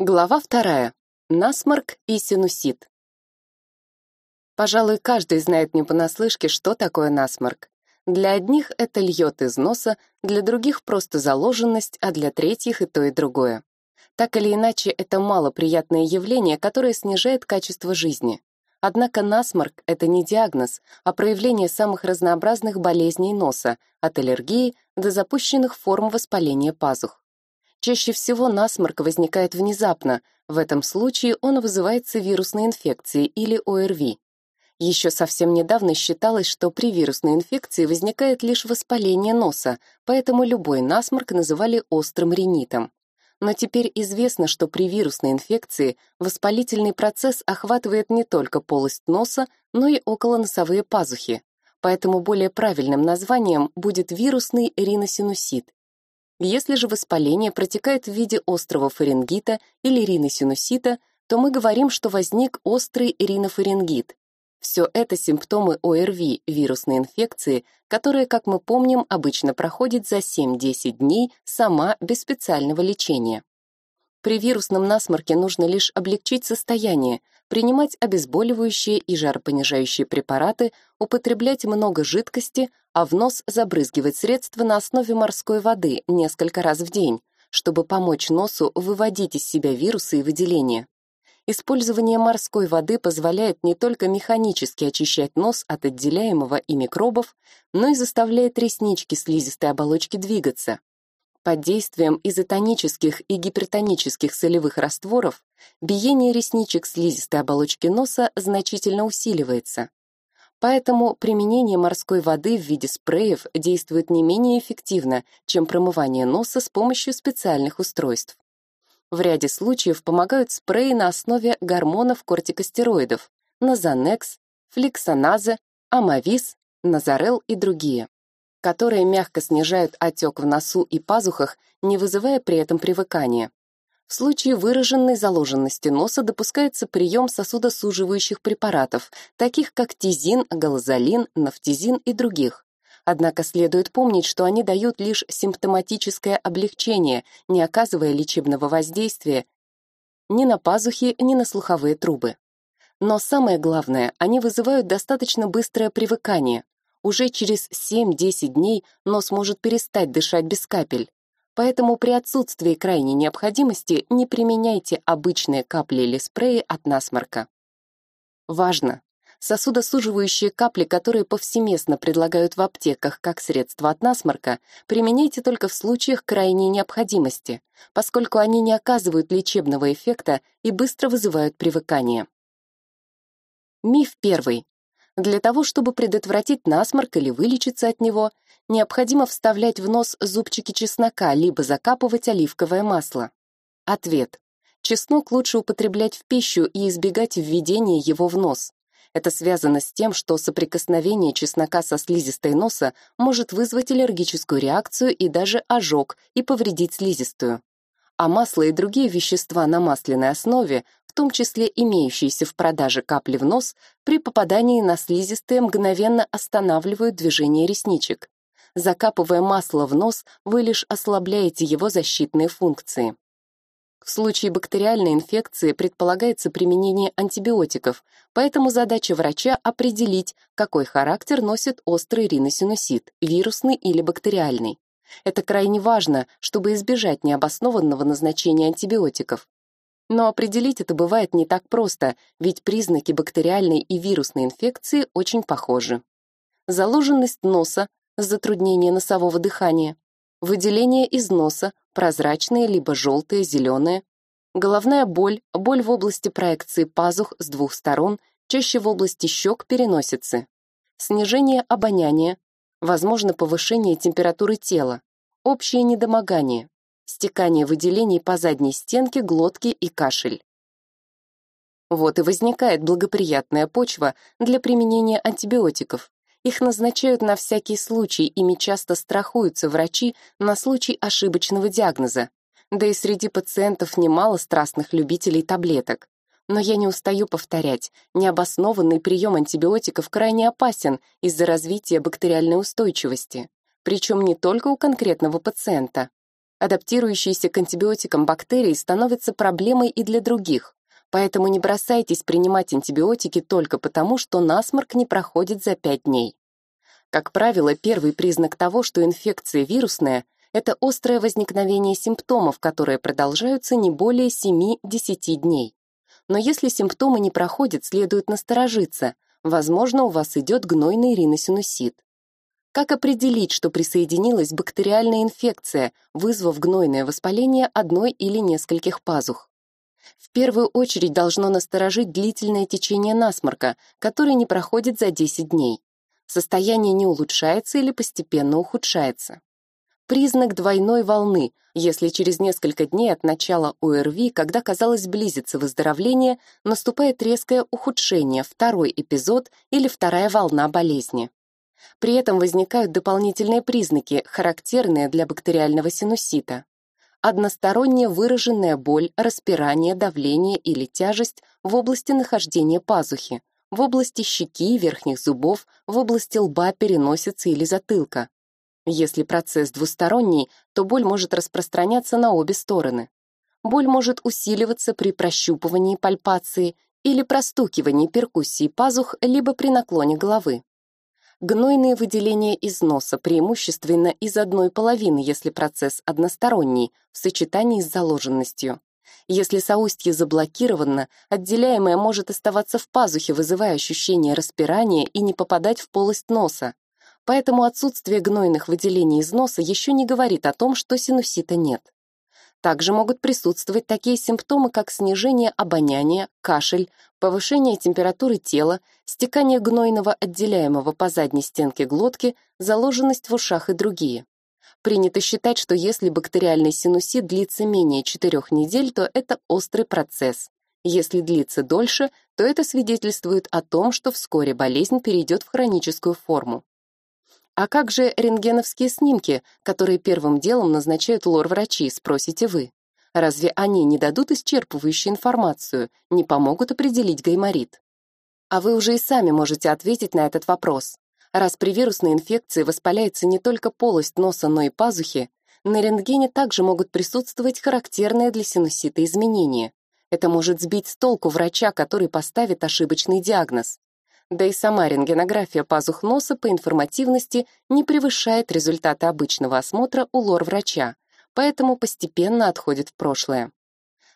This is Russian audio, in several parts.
Глава вторая. Насморк и синусит. Пожалуй, каждый знает не понаслышке, что такое насморк. Для одних это льет из носа, для других просто заложенность, а для третьих и то, и другое. Так или иначе, это малоприятное явление, которое снижает качество жизни. Однако насморк — это не диагноз, а проявление самых разнообразных болезней носа, от аллергии до запущенных форм воспаления пазух. Чаще всего насморк возникает внезапно, в этом случае он вызывается вирусной инфекцией или ОРВИ. Еще совсем недавно считалось, что при вирусной инфекции возникает лишь воспаление носа, поэтому любой насморк называли острым ринитом. Но теперь известно, что при вирусной инфекции воспалительный процесс охватывает не только полость носа, но и околоносовые пазухи. Поэтому более правильным названием будет вирусный риносинусит если же воспаление протекает в виде острого фарингита или риносинусита, то мы говорим, что возник острый ринофарингит. Все это симптомы ОРВИ, вирусной инфекции, которая, как мы помним, обычно проходит за 7-10 дней сама без специального лечения. При вирусном насморке нужно лишь облегчить состояние, принимать обезболивающие и жаропонижающие препараты, употреблять много жидкости, а в нос забрызгивать средства на основе морской воды несколько раз в день, чтобы помочь носу выводить из себя вирусы и выделения. Использование морской воды позволяет не только механически очищать нос от отделяемого и микробов, но и заставляет реснички слизистой оболочки двигаться. Под действием изотонических и гипертонических солевых растворов биение ресничек слизистой оболочки носа значительно усиливается. Поэтому применение морской воды в виде спреев действует не менее эффективно, чем промывание носа с помощью специальных устройств. В ряде случаев помогают спреи на основе гормонов кортикостероидов, назанекс, фликсоназа, амавис, назарел и другие которые мягко снижают отек в носу и пазухах, не вызывая при этом привыкания. В случае выраженной заложенности носа допускается прием сосудосуживающих препаратов, таких как тизин, галазолин, нафтизин и других. Однако следует помнить, что они дают лишь симптоматическое облегчение, не оказывая лечебного воздействия ни на пазухи, ни на слуховые трубы. Но самое главное, они вызывают достаточно быстрое привыкание, уже через 7-10 дней нос может перестать дышать без капель. Поэтому при отсутствии крайней необходимости не применяйте обычные капли или спреи от насморка. Важно! Сосудосуживающие капли, которые повсеместно предлагают в аптеках как средство от насморка, применяйте только в случаях крайней необходимости, поскольку они не оказывают лечебного эффекта и быстро вызывают привыкание. Миф первый. Для того, чтобы предотвратить насморк или вылечиться от него, необходимо вставлять в нос зубчики чеснока либо закапывать оливковое масло. Ответ. Чеснок лучше употреблять в пищу и избегать введения его в нос. Это связано с тем, что соприкосновение чеснока со слизистой носа может вызвать аллергическую реакцию и даже ожог и повредить слизистую. А масло и другие вещества на масляной основе том числе имеющиеся в продаже капли в нос, при попадании на слизистые мгновенно останавливают движение ресничек. Закапывая масло в нос, вы лишь ослабляете его защитные функции. В случае бактериальной инфекции предполагается применение антибиотиков, поэтому задача врача определить, какой характер носит острый риносинусит, вирусный или бактериальный. Это крайне важно, чтобы избежать необоснованного назначения антибиотиков. Но определить это бывает не так просто, ведь признаки бактериальной и вирусной инфекции очень похожи. Заложенность носа, затруднение носового дыхания, выделение из носа, прозрачные либо желтые, зеленые, головная боль, боль в области проекции пазух с двух сторон, чаще в области щек переносицы, снижение обоняния, возможно повышение температуры тела, общее недомогание, стекание выделений по задней стенке, глотке и кашель. Вот и возникает благоприятная почва для применения антибиотиков. Их назначают на всякий случай, ими часто страхуются врачи на случай ошибочного диагноза. Да и среди пациентов немало страстных любителей таблеток. Но я не устаю повторять, необоснованный прием антибиотиков крайне опасен из-за развития бактериальной устойчивости. Причем не только у конкретного пациента. Адаптирующиеся к антибиотикам бактерии становятся проблемой и для других, поэтому не бросайтесь принимать антибиотики только потому, что насморк не проходит за 5 дней. Как правило, первый признак того, что инфекция вирусная, это острое возникновение симптомов, которые продолжаются не более 7-10 дней. Но если симптомы не проходят, следует насторожиться. Возможно, у вас идет гнойный риносинусит. Как определить, что присоединилась бактериальная инфекция, вызвав гнойное воспаление одной или нескольких пазух? В первую очередь должно насторожить длительное течение насморка, которое не проходит за 10 дней. Состояние не улучшается или постепенно ухудшается. Признак двойной волны, если через несколько дней от начала ОРВИ, когда, казалось, близится выздоровление, наступает резкое ухудшение, второй эпизод или вторая волна болезни. При этом возникают дополнительные признаки, характерные для бактериального синусита. Односторонняя выраженная боль, распирание, давление или тяжесть в области нахождения пазухи, в области щеки, верхних зубов, в области лба, переносицы или затылка, если процесс двусторонний, то боль может распространяться на обе стороны. Боль может усиливаться при прощупывании пальпации или простукивании перкуссии пазух, либо при наклоне головы. Гнойные выделения из носа преимущественно из одной половины, если процесс односторонний, в сочетании с заложенностью. Если соустье заблокировано, отделяемое может оставаться в пазухе, вызывая ощущение распирания и не попадать в полость носа. Поэтому отсутствие гнойных выделений из носа еще не говорит о том, что синусита нет. Также могут присутствовать такие симптомы, как снижение обоняния, кашель, повышение температуры тела, стекание гнойного отделяемого по задней стенке глотки, заложенность в ушах и другие. Принято считать, что если бактериальный синусит длится менее 4 недель, то это острый процесс. Если длится дольше, то это свидетельствует о том, что вскоре болезнь перейдет в хроническую форму. А как же рентгеновские снимки, которые первым делом назначают лор-врачи, спросите вы? Разве они не дадут исчерпывающую информацию, не помогут определить гайморит? А вы уже и сами можете ответить на этот вопрос. Раз при вирусной инфекции воспаляется не только полость носа, но и пазухи, на рентгене также могут присутствовать характерные для синусита изменения. Это может сбить с толку врача, который поставит ошибочный диагноз. Да и сама рентгенография пазух носа по информативности не превышает результаты обычного осмотра у лор-врача, поэтому постепенно отходит в прошлое.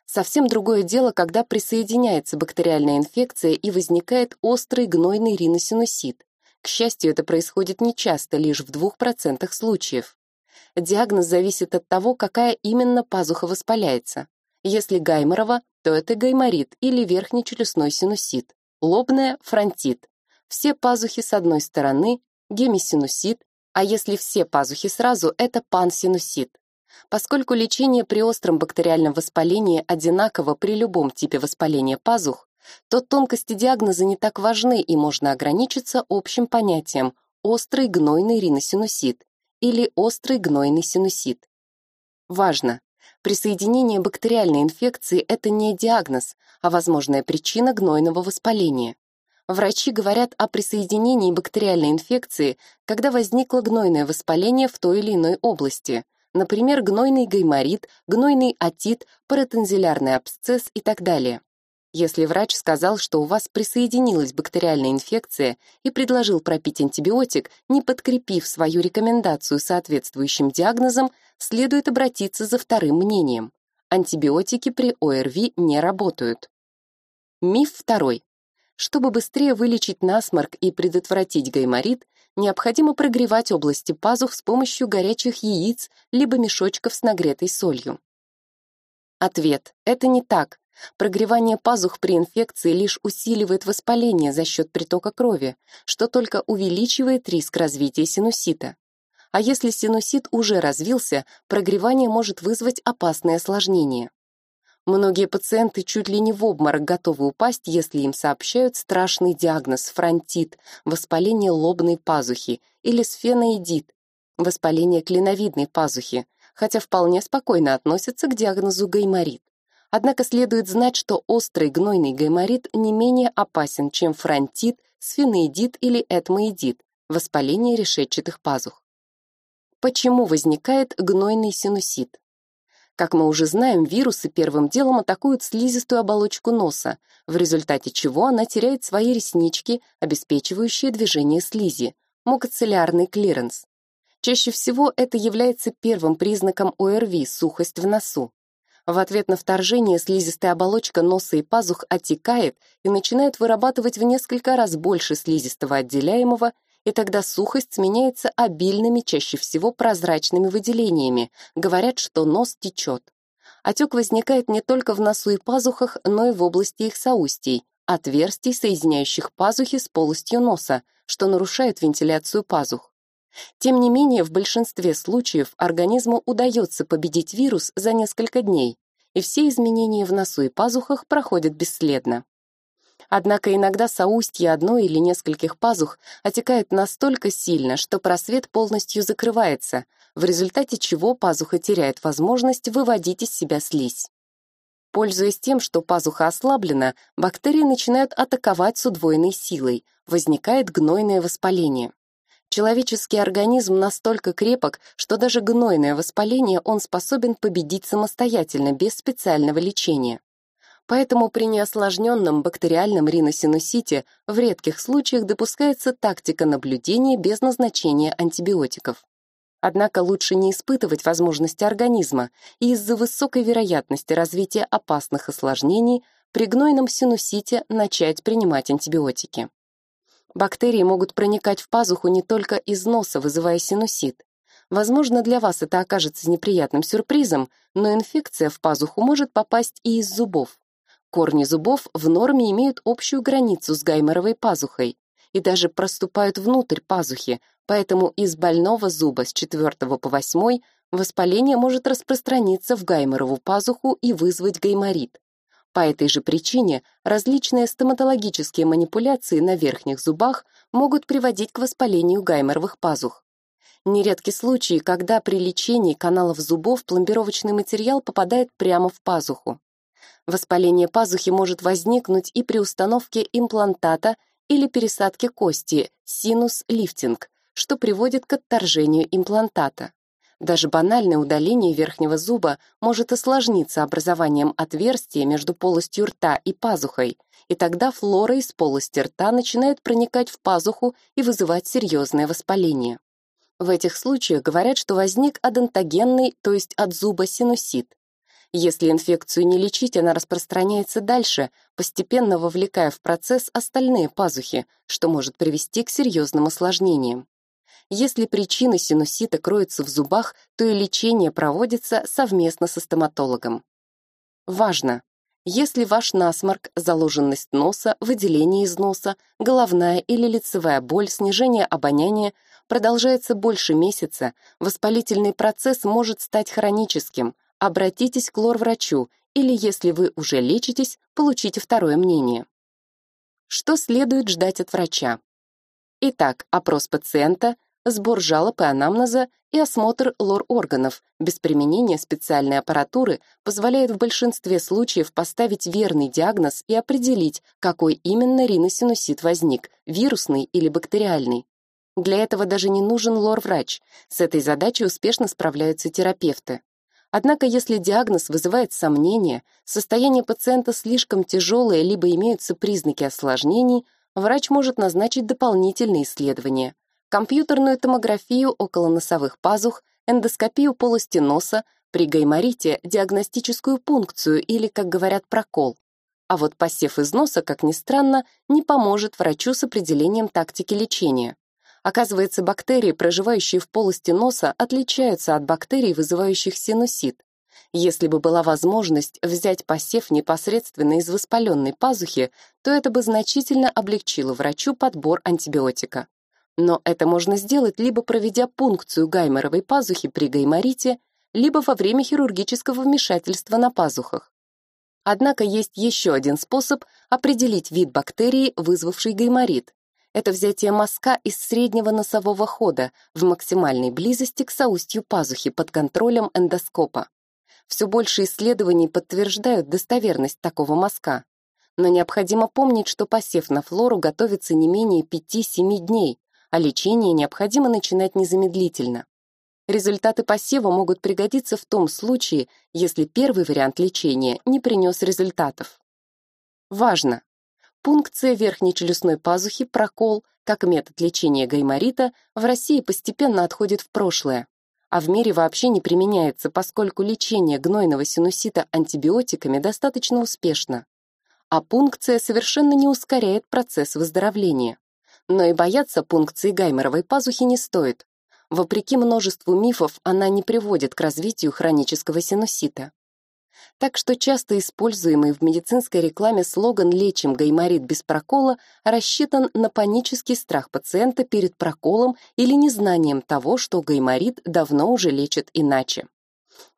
Совсем другое дело, когда присоединяется бактериальная инфекция и возникает острый гнойный риносинусит. К счастью, это происходит нечасто, лишь в 2% случаев. Диагноз зависит от того, какая именно пазуха воспаляется. Если гайморова, то это гайморит или верхнечелюстной синусит лобная – фронтит, все пазухи с одной стороны – гемисинусит, а если все пазухи сразу – это пансинусит. Поскольку лечение при остром бактериальном воспалении одинаково при любом типе воспаления пазух, то тонкости диагноза не так важны и можно ограничиться общим понятием острый гнойный риносинусит или острый гнойный синусит. Важно! Присоединение бактериальной инфекции – это не диагноз, а возможная причина гнойного воспаления. Врачи говорят о присоединении бактериальной инфекции, когда возникло гнойное воспаление в той или иной области, например, гнойный гайморит, гнойный отит, паратензилярный абсцесс и так далее. Если врач сказал, что у вас присоединилась бактериальная инфекция и предложил пропить антибиотик, не подкрепив свою рекомендацию соответствующим диагнозом, следует обратиться за вторым мнением. Антибиотики при ОРВИ не работают. Миф второй. Чтобы быстрее вылечить насморк и предотвратить гайморит, необходимо прогревать области пазух с помощью горячих яиц либо мешочков с нагретой солью. Ответ. Это не так. Прогревание пазух при инфекции лишь усиливает воспаление за счет притока крови, что только увеличивает риск развития синусита. А если синусит уже развился, прогревание может вызвать опасные осложнения. Многие пациенты чуть ли не в обморок готовы упасть, если им сообщают страшный диагноз фронтит, воспаление лобной пазухи или сфеноидит, воспаление клиновидной пазухи, хотя вполне спокойно относятся к диагнозу гайморит. Однако следует знать, что острый гнойный гайморит не менее опасен, чем фронтит, сфеноидит или этмоидит, воспаление решетчатых пазух. Почему возникает гнойный синусит? Как мы уже знаем, вирусы первым делом атакуют слизистую оболочку носа, в результате чего она теряет свои реснички, обеспечивающие движение слизи, мукоцеллярный клиренс. Чаще всего это является первым признаком ОРВИ – сухость в носу. В ответ на вторжение слизистая оболочка носа и пазух отекает и начинает вырабатывать в несколько раз больше слизистого отделяемого, и тогда сухость сменяется обильными, чаще всего прозрачными выделениями. Говорят, что нос течет. Отек возникает не только в носу и пазухах, но и в области их соустий, отверстий, соединяющих пазухи с полостью носа, что нарушает вентиляцию пазух. Тем не менее, в большинстве случаев организму удается победить вирус за несколько дней, и все изменения в носу и пазухах проходят бесследно. Однако иногда соустье одной или нескольких пазух отекает настолько сильно, что просвет полностью закрывается, в результате чего пазуха теряет возможность выводить из себя слизь. Пользуясь тем, что пазуха ослаблена, бактерии начинают атаковать с удвоенной силой, возникает гнойное воспаление. Человеческий организм настолько крепок, что даже гнойное воспаление он способен победить самостоятельно, без специального лечения. Поэтому при неосложненном бактериальном риносинусите в редких случаях допускается тактика наблюдения без назначения антибиотиков. Однако лучше не испытывать возможности организма и из-за высокой вероятности развития опасных осложнений при гнойном синусите начать принимать антибиотики. Бактерии могут проникать в пазуху не только из носа, вызывая синусит. Возможно, для вас это окажется неприятным сюрпризом, но инфекция в пазуху может попасть и из зубов. Корни зубов в норме имеют общую границу с гайморовой пазухой и даже проступают внутрь пазухи, поэтому из больного зуба с 4 по 8 воспаление может распространиться в гайморову пазуху и вызвать гайморит. По этой же причине различные стоматологические манипуляции на верхних зубах могут приводить к воспалению гайморовых пазух. Нередки случаи, когда при лечении каналов зубов пломбировочный материал попадает прямо в пазуху. Воспаление пазухи может возникнуть и при установке имплантата или пересадке кости, синус-лифтинг, что приводит к отторжению имплантата. Даже банальное удаление верхнего зуба может осложниться образованием отверстия между полостью рта и пазухой, и тогда флора из полости рта начинает проникать в пазуху и вызывать серьезное воспаление. В этих случаях говорят, что возник адонтогенный, то есть от зуба синусит. Если инфекцию не лечить, она распространяется дальше, постепенно вовлекая в процесс остальные пазухи, что может привести к серьезным осложнениям. Если причина синусита кроется в зубах, то и лечение проводится совместно со стоматологом. Важно! Если ваш насморк, заложенность носа, выделение из носа, головная или лицевая боль, снижение обоняния продолжается больше месяца, воспалительный процесс может стать хроническим. Обратитесь к лор-врачу или, если вы уже лечитесь, получите второе мнение. Что следует ждать от врача? Итак, опрос пациента, сбор жалоб и анамнеза и осмотр лор-органов без применения специальной аппаратуры позволяет в большинстве случаев поставить верный диагноз и определить, какой именно риносинусит возник, вирусный или бактериальный. Для этого даже не нужен лор-врач. С этой задачей успешно справляются терапевты. Однако, если диагноз вызывает сомнения, состояние пациента слишком тяжелое, либо имеются признаки осложнений, врач может назначить дополнительные исследования, компьютерную томографию около носовых пазух, эндоскопию полости носа, при гайморите диагностическую пункцию или, как говорят, прокол. А вот посев из носа, как ни странно, не поможет врачу с определением тактики лечения. Оказывается, бактерии, проживающие в полости носа, отличаются от бактерий, вызывающих синусит. Если бы была возможность взять посев непосредственно из воспаленной пазухи, то это бы значительно облегчило врачу подбор антибиотика. Но это можно сделать либо проведя пункцию гайморовой пазухи при гайморите, либо во время хирургического вмешательства на пазухах. Однако есть еще один способ определить вид бактерии, вызвавшей гайморит. Это взятие мазка из среднего носового хода в максимальной близости к соустью пазухи под контролем эндоскопа. Все больше исследований подтверждают достоверность такого мазка. Но необходимо помнить, что посев на флору готовится не менее 5-7 дней, а лечение необходимо начинать незамедлительно. Результаты посева могут пригодиться в том случае, если первый вариант лечения не принес результатов. Важно! Пункция верхней челюстной пазухи, прокол, как метод лечения гайморита, в России постепенно отходит в прошлое, а в мире вообще не применяется, поскольку лечение гнойного синусита антибиотиками достаточно успешно. А пункция совершенно не ускоряет процесс выздоровления. Но и бояться пункции гайморовой пазухи не стоит. Вопреки множеству мифов, она не приводит к развитию хронического синусита. Так что часто используемый в медицинской рекламе слоган «Лечим гайморит без прокола» рассчитан на панический страх пациента перед проколом или незнанием того, что гайморит давно уже лечат иначе.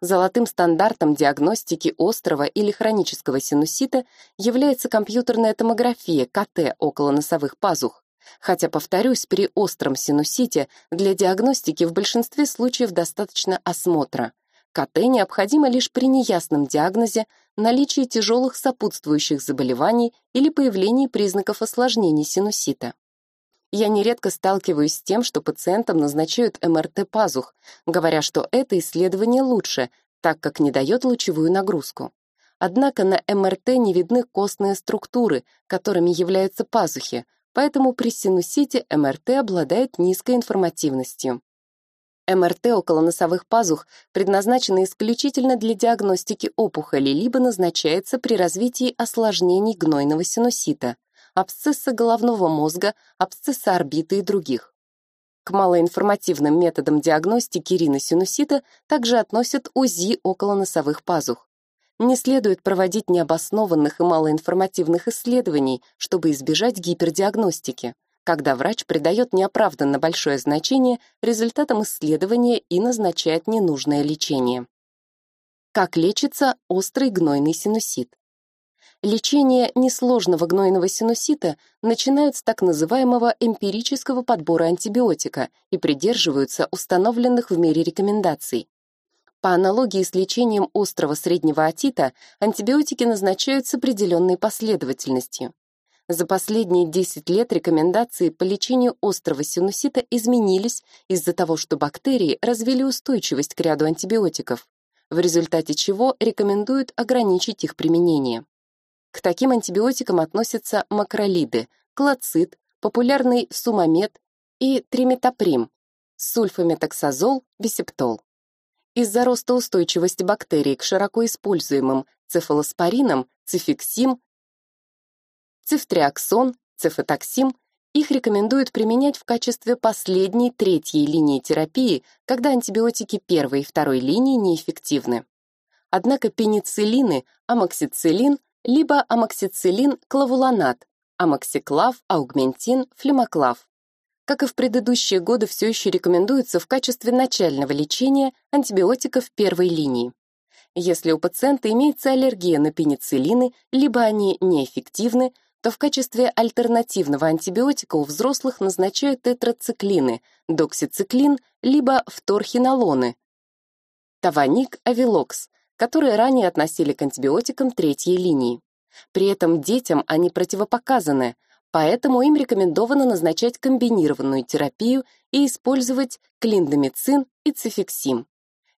Золотым стандартом диагностики острого или хронического синусита является компьютерная томография КТ около носовых пазух, Хотя, повторюсь, при остром синусите для диагностики в большинстве случаев достаточно осмотра. КТ необходимо лишь при неясном диагнозе, наличии тяжелых сопутствующих заболеваний или появлении признаков осложнений синусита. Я нередко сталкиваюсь с тем, что пациентам назначают МРТ пазух, говоря, что это исследование лучше, так как не дает лучевую нагрузку. Однако на МРТ не видны костные структуры, которыми являются пазухи, поэтому при синусите МРТ обладает низкой информативностью. МРТ около носовых пазух предназначена исключительно для диагностики опухоли либо назначается при развитии осложнений гнойного синусита, абсцесса головного мозга, абсцесса орбиты и других. К малоинформативным методам диагностики риносинусита также относят УЗИ около носовых пазух. Не следует проводить необоснованных и малоинформативных исследований, чтобы избежать гипердиагностики, когда врач придает неоправданно большое значение результатам исследования и назначает ненужное лечение. Как лечится острый гнойный синусит? Лечение несложного гнойного синусита начинают с так называемого эмпирического подбора антибиотика и придерживаются установленных в мире рекомендаций. По аналогии с лечением острого среднего отита, антибиотики назначают с определенной последовательностью. За последние 10 лет рекомендации по лечению острого синусита изменились из-за того, что бактерии развили устойчивость к ряду антибиотиков, в результате чего рекомендуют ограничить их применение. К таким антибиотикам относятся макролиды, клоцид, популярный сумамед и триметоприм, сульфаметоксазол, бисептол. Из-за роста устойчивости бактерий к широко используемым цефалоспоринам, цификсим, цифтриаксон, цефатоксим их рекомендуют применять в качестве последней третьей линии терапии, когда антибиотики первой и второй линии неэффективны. Однако пенициллины, амоксициллин, либо амоксициллин-клавулонат, амоксиклав, аугментин, флемоклав как и в предыдущие годы, все еще рекомендуется в качестве начального лечения антибиотиков первой линии. Если у пациента имеется аллергия на пенициллины, либо они неэффективны, то в качестве альтернативного антибиотика у взрослых назначают тетрациклины, доксициклин, либо вторхинолоны, таваник, авилокс, которые ранее относили к антибиотикам третьей линии. При этом детям они противопоказаны, Поэтому им рекомендовано назначать комбинированную терапию и использовать клиндамицин и цификсим.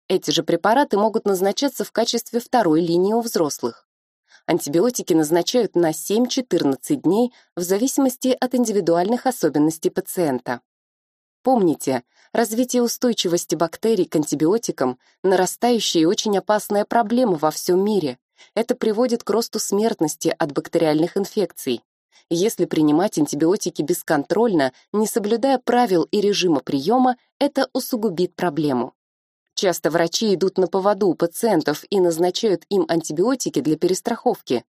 Эти же препараты могут назначаться в качестве второй линии у взрослых. Антибиотики назначают на 7-14 дней в зависимости от индивидуальных особенностей пациента. Помните, развитие устойчивости бактерий к антибиотикам – нарастающая и очень опасная проблема во всем мире. Это приводит к росту смертности от бактериальных инфекций. Если принимать антибиотики бесконтрольно, не соблюдая правил и режима приема, это усугубит проблему. Часто врачи идут на поводу у пациентов и назначают им антибиотики для перестраховки.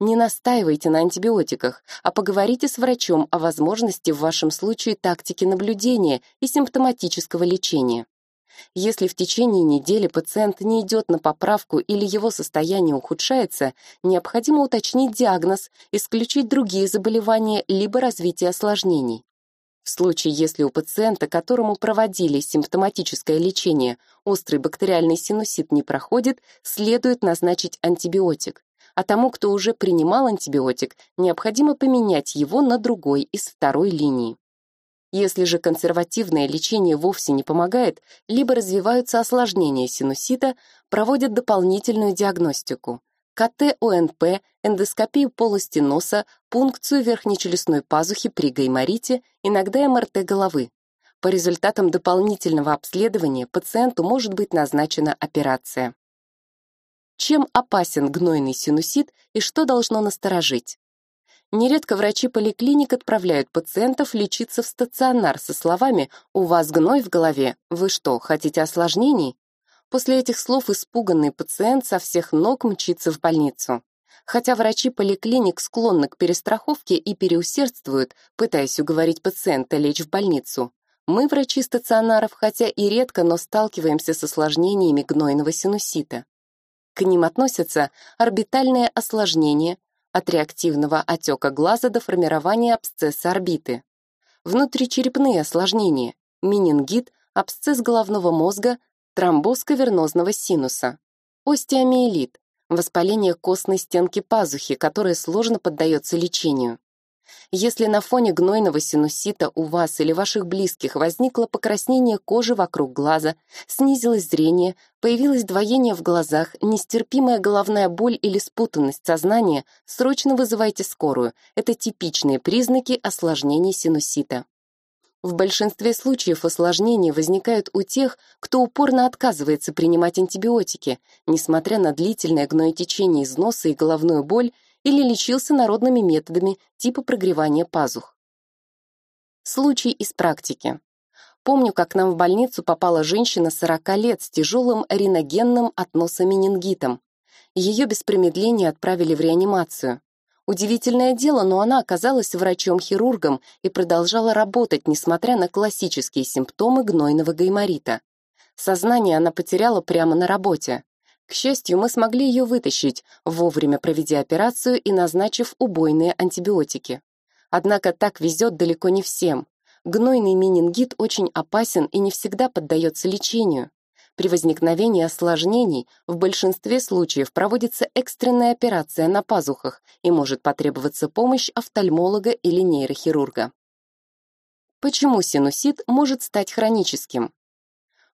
Не настаивайте на антибиотиках, а поговорите с врачом о возможности в вашем случае тактики наблюдения и симптоматического лечения. Если в течение недели пациент не идет на поправку или его состояние ухудшается, необходимо уточнить диагноз, исключить другие заболевания либо развитие осложнений. В случае, если у пациента, которому проводили симптоматическое лечение, острый бактериальный синусит не проходит, следует назначить антибиотик. А тому, кто уже принимал антибиотик, необходимо поменять его на другой из второй линии. Если же консервативное лечение вовсе не помогает, либо развиваются осложнения синусита, проводят дополнительную диагностику. КТ-ОНП, эндоскопию полости носа, пункцию верхнечелюстной пазухи при гайморите, иногда МРТ головы. По результатам дополнительного обследования пациенту может быть назначена операция. Чем опасен гнойный синусит и что должно насторожить? Нередко врачи поликлиник отправляют пациентов лечиться в стационар со словами «У вас гной в голове, вы что, хотите осложнений?» После этих слов испуганный пациент со всех ног мчится в больницу. Хотя врачи поликлиник склонны к перестраховке и переусердствуют, пытаясь уговорить пациента лечь в больницу, мы, врачи стационаров, хотя и редко, но сталкиваемся с осложнениями гнойного синусита. К ним относятся орбитальные осложнения, от реактивного отека глаза до формирования абсцесса орбиты. Внутричерепные осложнения, менингит, абсцесс головного мозга, тромбоз кавернозного синуса, остеомиелит, воспаление костной стенки пазухи, которое сложно поддается лечению. Если на фоне гнойного синусита у вас или ваших близких возникло покраснение кожи вокруг глаза, снизилось зрение, появилось двоение в глазах, нестерпимая головная боль или спутанность сознания, срочно вызывайте скорую. Это типичные признаки осложнений синусита. В большинстве случаев осложнения возникают у тех, кто упорно отказывается принимать антибиотики, несмотря на длительное гноетечение из носа и головную боль или лечился народными методами типа прогревания пазух. Случай из практики. Помню, как к нам в больницу попала женщина 40 лет с тяжелым риногенным от носа менингитом. Ее без промедления отправили в реанимацию. Удивительное дело, но она оказалась врачом-хирургом и продолжала работать, несмотря на классические симптомы гнойного гайморита. Сознание она потеряла прямо на работе. К счастью, мы смогли ее вытащить, вовремя проведя операцию и назначив убойные антибиотики. Однако так везет далеко не всем. Гнойный менингит очень опасен и не всегда поддается лечению. При возникновении осложнений в большинстве случаев проводится экстренная операция на пазухах и может потребоваться помощь офтальмолога или нейрохирурга. Почему синусит может стать хроническим?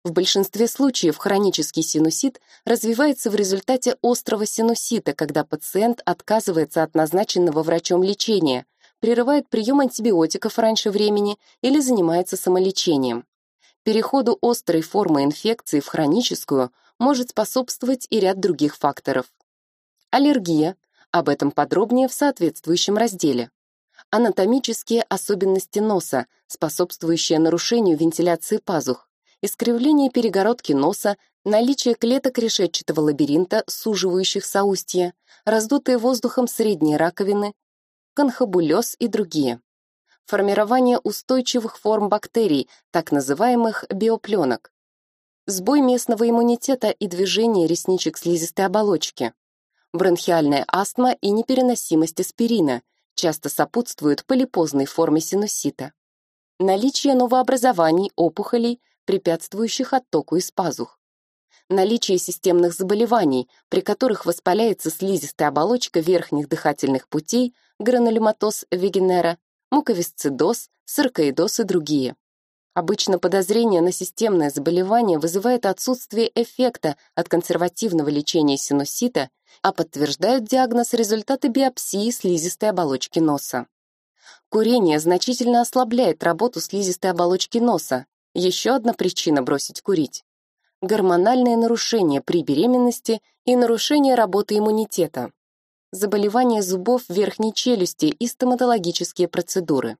В большинстве случаев хронический синусит развивается в результате острого синусита, когда пациент отказывается от назначенного врачом лечения, прерывает прием антибиотиков раньше времени или занимается самолечением. Переходу острой формы инфекции в хроническую может способствовать и ряд других факторов. Аллергия, об этом подробнее в соответствующем разделе. Анатомические особенности носа, способствующие нарушению вентиляции пазух искривление перегородки носа, наличие клеток решетчатого лабиринта, суживающих соустья, раздутые воздухом средние раковины, конхабулез и другие. Формирование устойчивых форм бактерий, так называемых биопленок. Сбой местного иммунитета и движение ресничек слизистой оболочки. Бронхиальная астма и непереносимость аспирина часто сопутствуют полипозной форме синусита. Наличие новообразований, опухолей – препятствующих оттоку из пазух. Наличие системных заболеваний, при которых воспаляется слизистая оболочка верхних дыхательных путей, гранулематоз вегенера, муковисцидоз, саркоидоз и другие. Обычно подозрение на системное заболевание вызывает отсутствие эффекта от консервативного лечения синусита, а подтверждают диагноз результаты биопсии слизистой оболочки носа. Курение значительно ослабляет работу слизистой оболочки носа, еще одна причина бросить курить. Гормональные нарушения при беременности и нарушение работы иммунитета. Заболевания зубов верхней челюсти и стоматологические процедуры.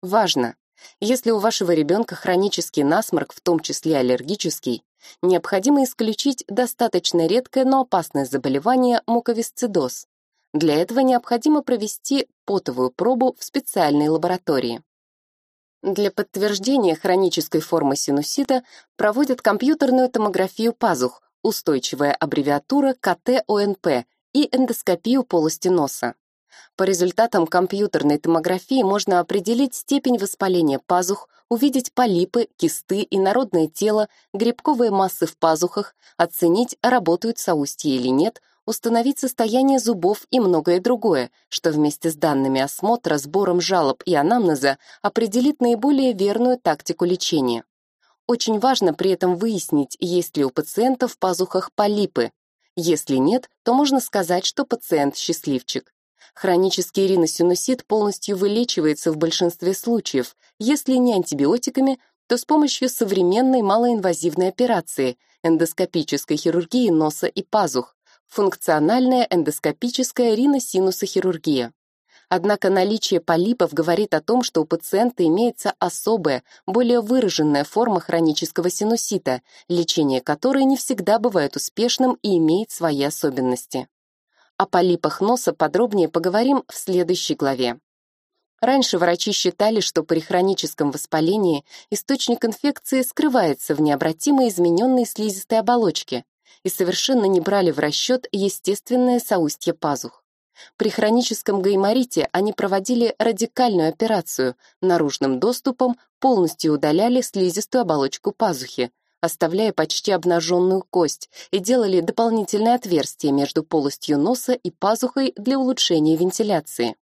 Важно! Если у вашего ребенка хронический насморк, в том числе аллергический, необходимо исключить достаточно редкое, но опасное заболевание муковисцидоз. Для этого необходимо провести потовую пробу в специальной лаборатории. Для подтверждения хронической формы синусита проводят компьютерную томографию пазух, устойчивая аббревиатура КТ-ОНП и эндоскопию полости носа. По результатам компьютерной томографии можно определить степень воспаления пазух, увидеть полипы, кисты, инородное тело, грибковые массы в пазухах, оценить, работают соустья или нет, установить состояние зубов и многое другое, что вместе с данными осмотра, сбором жалоб и анамнеза определит наиболее верную тактику лечения. Очень важно при этом выяснить, есть ли у пациента в пазухах полипы. Если нет, то можно сказать, что пациент счастливчик. Хронический риносинусит полностью вылечивается в большинстве случаев, если не антибиотиками, то с помощью современной малоинвазивной операции, эндоскопической хирургии носа и пазух, функциональная эндоскопическая риносинусохирургия. Однако наличие полипов говорит о том, что у пациента имеется особая, более выраженная форма хронического синусита, лечение которой не всегда бывает успешным и имеет свои особенности. О полипах носа подробнее поговорим в следующей главе. Раньше врачи считали, что при хроническом воспалении источник инфекции скрывается в необратимо измененной слизистой оболочке и совершенно не брали в расчет естественное соустье пазух. При хроническом гайморите они проводили радикальную операцию, наружным доступом полностью удаляли слизистую оболочку пазухи, оставляя почти обнаженную кость, и делали дополнительное отверстие между полостью носа и пазухой для улучшения вентиляции.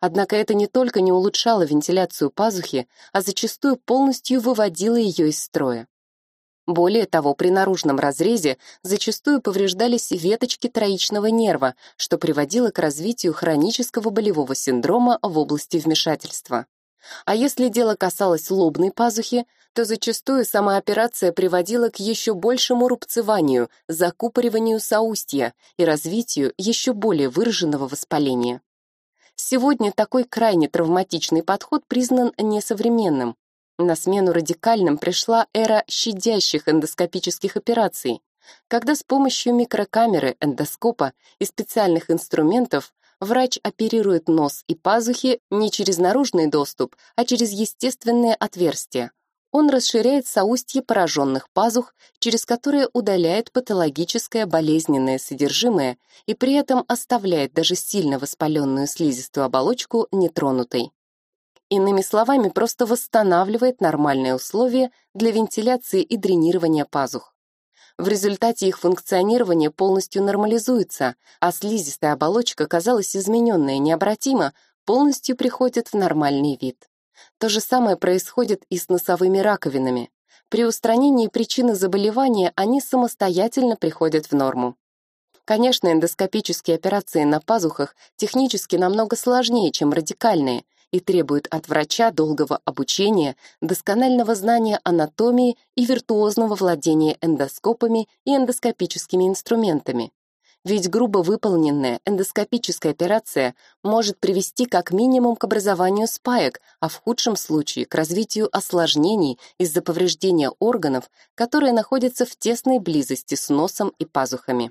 Однако это не только не улучшало вентиляцию пазухи, а зачастую полностью выводило ее из строя. Более того, при наружном разрезе зачастую повреждались веточки троичного нерва, что приводило к развитию хронического болевого синдрома в области вмешательства. А если дело касалось лобной пазухи, то зачастую сама операция приводила к еще большему рубцеванию, закупориванию соустья и развитию еще более выраженного воспаления. Сегодня такой крайне травматичный подход признан несовременным. На смену радикальным пришла эра щадящих эндоскопических операций, когда с помощью микрокамеры, эндоскопа и специальных инструментов врач оперирует нос и пазухи не через наружный доступ, а через естественные отверстия, он расширяет соустье пораженных пазух, через которые удаляет патологическое болезненное содержимое и при этом оставляет даже сильно воспаленную слизистую оболочку нетронутой. Иными словами, просто восстанавливает нормальные условия для вентиляции и дренирования пазух. В результате их функционирование полностью нормализуется, а слизистая оболочка, казалось измененная необратимо, полностью приходит в нормальный вид. То же самое происходит и с носовыми раковинами. При устранении причины заболевания они самостоятельно приходят в норму. Конечно, эндоскопические операции на пазухах технически намного сложнее, чем радикальные, и требуют от врача долгого обучения, досконального знания анатомии и виртуозного владения эндоскопами и эндоскопическими инструментами. Ведь грубо выполненная эндоскопическая операция может привести как минимум к образованию спаек, а в худшем случае к развитию осложнений из-за повреждения органов, которые находятся в тесной близости с носом и пазухами.